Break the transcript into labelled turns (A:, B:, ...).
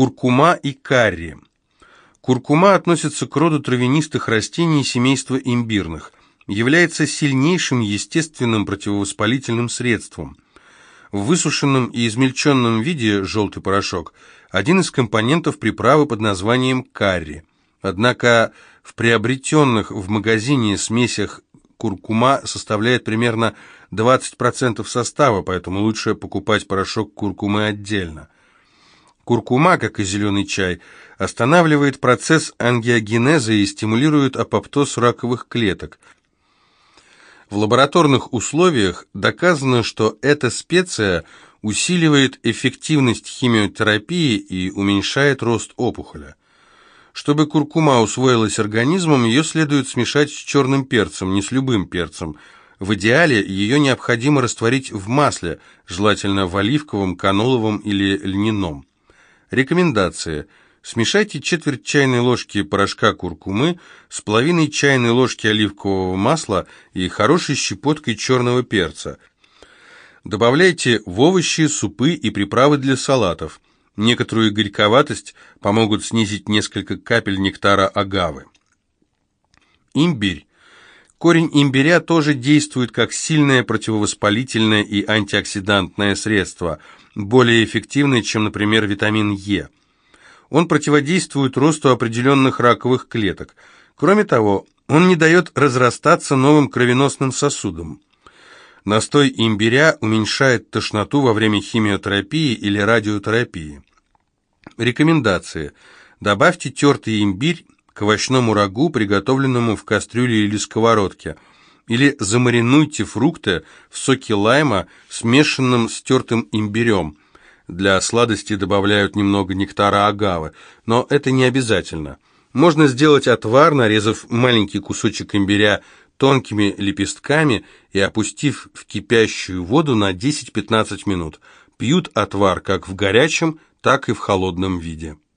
A: Куркума и карри. Куркума относится к роду травянистых растений семейства имбирных. Является сильнейшим естественным противовоспалительным средством. В высушенном и измельченном виде желтый порошок – один из компонентов приправы под названием карри. Однако в приобретенных в магазине смесях куркума составляет примерно 20% состава, поэтому лучше покупать порошок куркумы отдельно. Куркума, как и зеленый чай, останавливает процесс ангиогенеза и стимулирует апоптоз раковых клеток. В лабораторных условиях доказано, что эта специя усиливает эффективность химиотерапии и уменьшает рост опухоля. Чтобы куркума усвоилась организмом, ее следует смешать с черным перцем, не с любым перцем. В идеале ее необходимо растворить в масле, желательно в оливковом, каноловом или льняном. Рекомендации. Смешайте четверть чайной ложки порошка куркумы с половиной чайной ложки оливкового масла и хорошей щепоткой черного перца. Добавляйте в овощи, супы и приправы для салатов. Некоторую горьковатость помогут снизить несколько капель нектара агавы. Имбирь. Корень имбиря тоже действует как сильное противовоспалительное и антиоксидантное средство, более эффективное, чем, например, витамин Е. Он противодействует росту определенных раковых клеток. Кроме того, он не дает разрастаться новым кровеносным сосудам. Настой имбиря уменьшает тошноту во время химиотерапии или радиотерапии. Рекомендации. Добавьте тертый имбирь к овощному рагу, приготовленному в кастрюле или сковородке. Или замаринуйте фрукты в соке лайма, смешанном с тертым имбирем. Для сладости добавляют немного нектара агавы, но это не обязательно. Можно сделать отвар, нарезав маленький кусочек имбиря тонкими лепестками и опустив в кипящую воду на 10-15 минут. Пьют отвар как в горячем, так и в холодном виде.